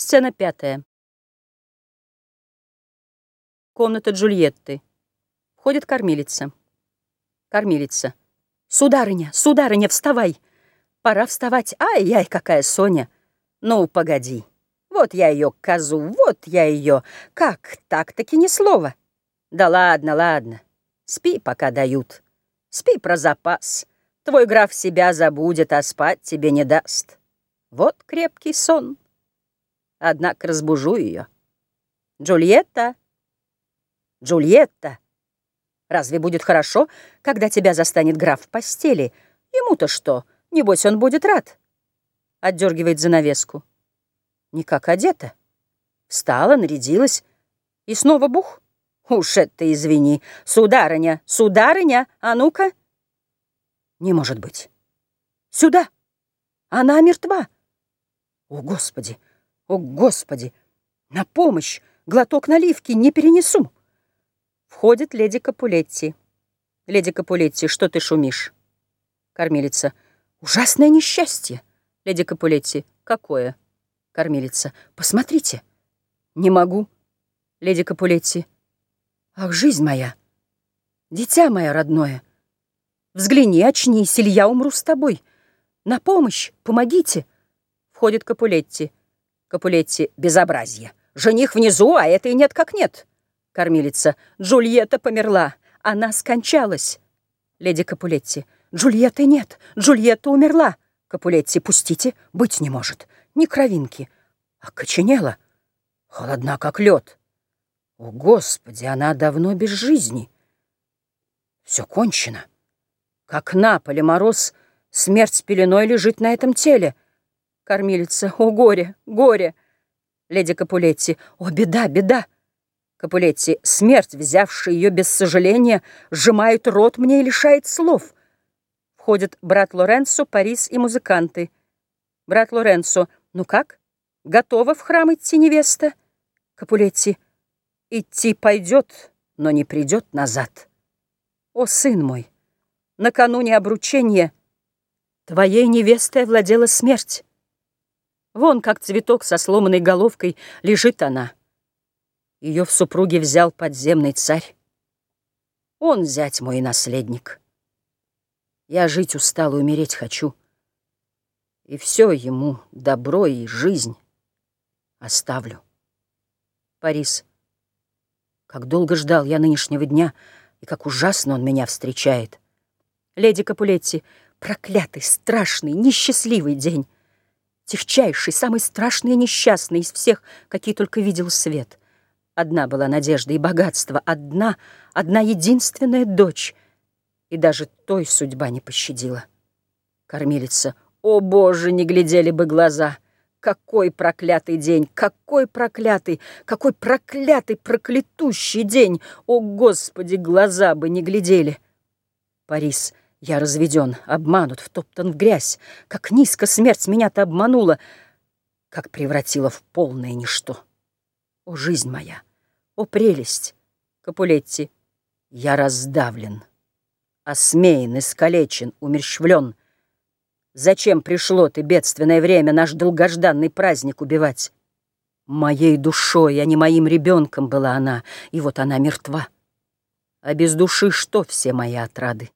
Сцена пятая. Комната Джульетты. Входит кормилица. Кормилица. «Сударыня, сударыня, вставай! Пора вставать. Ай-яй, какая Соня! Ну, погоди. Вот я ее, козу, вот я ее. Как, так-таки ни слова. Да ладно, ладно. Спи, пока дают. Спи про запас. Твой граф себя забудет, а спать тебе не даст. Вот крепкий сон. Однако разбужу ее. Джульетта, Джульетта, разве будет хорошо, когда тебя застанет граф в постели? Ему-то что? Небось, он будет рад. Отдергивает занавеску. Никак одета. Встала, нарядилась. И снова бух. Уж это извини. Сударыня, сударыня, а ну-ка. Не может быть. Сюда. Она мертва. О, Господи, о, Господи! На помощь! Глоток наливки не перенесу. Входит леди Капулетти. Леди Капулетти, что ты шумишь? Кормилица. Ужасное несчастье. Леди Капулетти. Какое? Кормилица. Посмотрите. Не могу. Леди Капулетти. Ах, жизнь моя. Дитя мое родное. Взгляни, очнись, или я умру с тобой. На помощь, помогите. Входит Капулетти. Капулетти. Безобразие. Жених внизу, а это и нет как нет. Кормилица. Джульетта померла. Она скончалась. Леди Капулетти. Джульетты нет. Джульетта умерла. Капулетти. Пустите. Быть не может. Ни кровинки. Окоченела. Холодна, как лед. О, Господи, она давно без жизни. Все кончено. Как на поле мороз, смерть с пеленой лежит на этом теле. Кормилица. О, горе, горе. Леди Капулетти. О, беда, беда. Капулетти. Смерть, взявшая ее без сожаления, сжимает рот мне и лишает слов. Входят брат Лоренцо, Парис и музыканты. Брат Лоренцо. Ну как? Готова в храм идти невеста? Капулетти. Идти пойдет, но не придет назад. О, сын мой, накануне обручения Твоей невестой владела смерть. Вон, как цветок со сломанной головкой, лежит она. Ее в супруге взял подземный царь. Он зять мой наследник. Я жить устал и умереть хочу. И все ему, добро и жизнь, оставлю. Парис. Как долго ждал я нынешнего дня, и как ужасно он меня встречает. Леди Капулетти, проклятый, страшный, несчастливый день техчайший, самый страшный и несчастный из всех, какие только видел свет. Одна была надежда и богатство, одна, одна единственная дочь. И даже той судьба не пощадила. Кормилица, о боже, не глядели бы глаза! Какой проклятый день, какой проклятый, какой проклятый, проклятущий день! О, Господи, глаза бы не глядели! Парис, я разведен, обманут, втоптан в грязь. Как низко смерть меня-то обманула, как превратила в полное ничто. О, жизнь моя, о, прелесть! Капулетти, я раздавлен, осмеян, искалечен, умерщвлен. Зачем пришло ты, бедственное время, наш долгожданный праздник убивать? Моей душой, а не моим ребенком была она, и вот она мертва. А без души что все мои отрады?